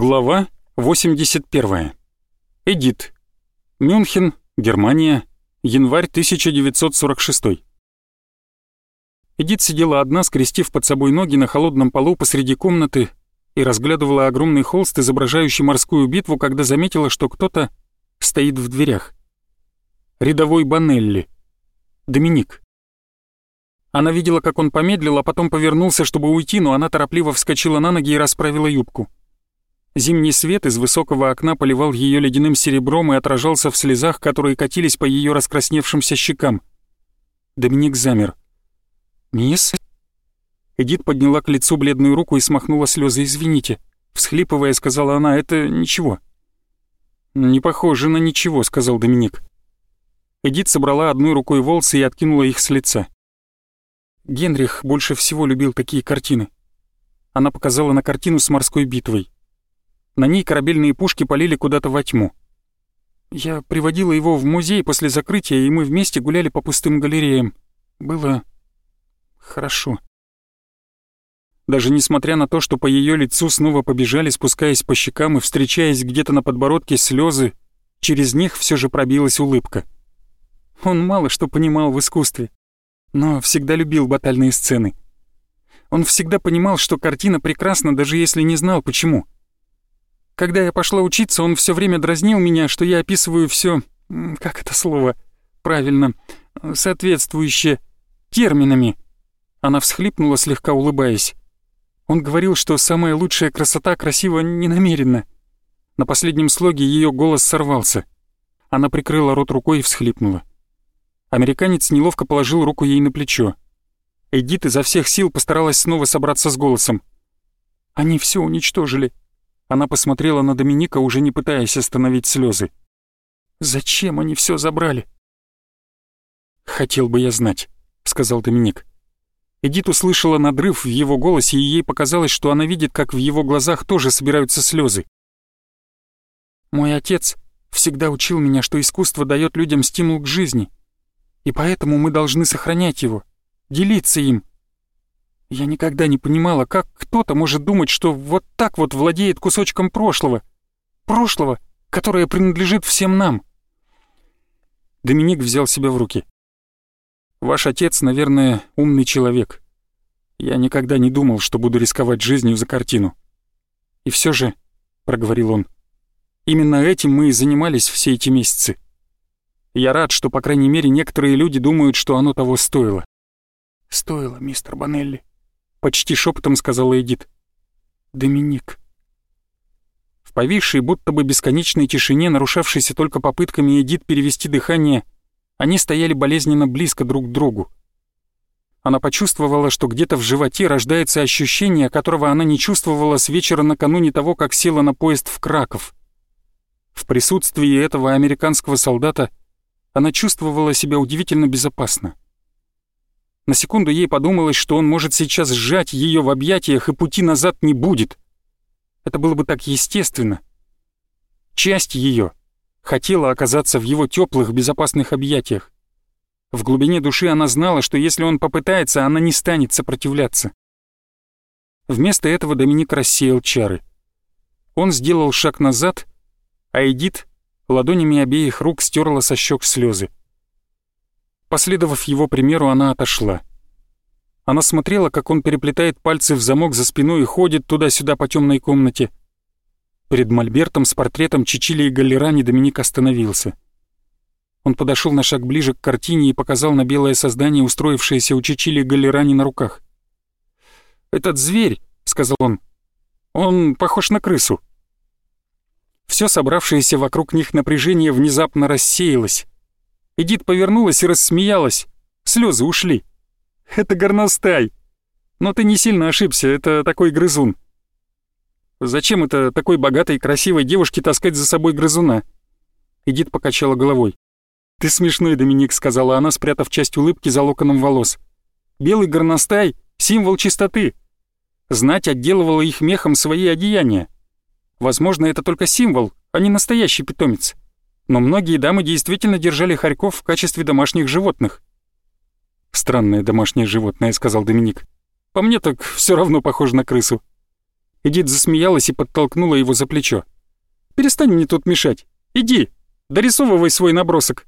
Глава 81. Эдит. Мюнхен, Германия. Январь 1946. Эдит сидела одна, скрестив под собой ноги на холодном полу посреди комнаты и разглядывала огромный холст, изображающий морскую битву, когда заметила, что кто-то стоит в дверях. Рядовой Банелли. Доминик. Она видела, как он помедлил, а потом повернулся, чтобы уйти, но она торопливо вскочила на ноги и расправила юбку. Зимний свет из высокого окна поливал ее ледяным серебром и отражался в слезах, которые катились по ее раскрасневшимся щекам. Доминик замер. «Мисс?» Эдит подняла к лицу бледную руку и смахнула слезы. «Извините». Всхлипывая, сказала она, «это ничего». «Не похоже на ничего», — сказал Доминик. Эдит собрала одной рукой волосы и откинула их с лица. Генрих больше всего любил такие картины. Она показала на картину с морской битвой. На ней корабельные пушки полили куда-то во тьму. Я приводила его в музей после закрытия, и мы вместе гуляли по пустым галереям. Было хорошо. Даже несмотря на то, что по ее лицу снова побежали, спускаясь по щекам и встречаясь где-то на подбородке слезы, через них все же пробилась улыбка. Он мало что понимал в искусстве, но всегда любил батальные сцены. Он всегда понимал, что картина прекрасна, даже если не знал почему — когда я пошла учиться, он все время дразнил меня, что я описываю все, как это слово, правильно, соответствующее терминами. Она всхлипнула, слегка улыбаясь. Он говорил, что самая лучшая красота красива ненамеренно. На последнем слоге ее голос сорвался. Она прикрыла рот рукой и всхлипнула. Американец неловко положил руку ей на плечо. Эдит изо всех сил постаралась снова собраться с голосом. «Они все уничтожили. Она посмотрела на Доминика, уже не пытаясь остановить слезы. «Зачем они все забрали?» «Хотел бы я знать», — сказал Доминик. Эдит услышала надрыв в его голосе, и ей показалось, что она видит, как в его глазах тоже собираются слезы. «Мой отец всегда учил меня, что искусство дает людям стимул к жизни, и поэтому мы должны сохранять его, делиться им, я никогда не понимала, как кто-то может думать, что вот так вот владеет кусочком прошлого. Прошлого, которое принадлежит всем нам. Доминик взял себя в руки. «Ваш отец, наверное, умный человек. Я никогда не думал, что буду рисковать жизнью за картину. И все же, — проговорил он, — именно этим мы и занимались все эти месяцы. Я рад, что, по крайней мере, некоторые люди думают, что оно того стоило». «Стоило, мистер Банелли», — почти шепотом сказала Эдит. «Доминик». В повисшей, будто бы бесконечной тишине, нарушавшейся только попытками Эдит перевести дыхание, они стояли болезненно близко друг к другу. Она почувствовала, что где-то в животе рождается ощущение, которого она не чувствовала с вечера накануне того, как села на поезд в Краков. В присутствии этого американского солдата она чувствовала себя удивительно безопасно. На секунду ей подумалось, что он может сейчас сжать ее в объятиях, и пути назад не будет. Это было бы так естественно. Часть ее хотела оказаться в его теплых, безопасных объятиях. В глубине души она знала, что если он попытается, она не станет сопротивляться. Вместо этого Доминик рассеял чары. Он сделал шаг назад, а Эдит ладонями обеих рук стерла со щек слезы. Последовав его примеру, она отошла. Она смотрела, как он переплетает пальцы в замок за спиной и ходит туда-сюда по темной комнате. Перед мольбертом с портретом Чичили и Галлерани Доминик остановился. Он подошел на шаг ближе к картине и показал на белое создание, устроившееся у Чичили и Галлерани на руках. «Этот зверь», — сказал он, — «он похож на крысу». Все собравшееся вокруг них напряжение внезапно рассеялось. Эдит повернулась и рассмеялась. Слезы ушли. «Это горностай. Но ты не сильно ошибся, это такой грызун». «Зачем это такой богатой и красивой девушке таскать за собой грызуна?» Эдит покачала головой. «Ты смешной, Доминик», — сказала она, спрятав часть улыбки за локоном волос. «Белый горностай — символ чистоты. Знать отделывала их мехом свои одеяния. Возможно, это только символ, а не настоящий питомец но многие дамы действительно держали хорьков в качестве домашних животных. «Странное домашнее животное», — сказал Доминик. «По мне так все равно похоже на крысу». Эдит засмеялась и подтолкнула его за плечо. «Перестань мне тут мешать. Иди, дорисовывай свой набросок».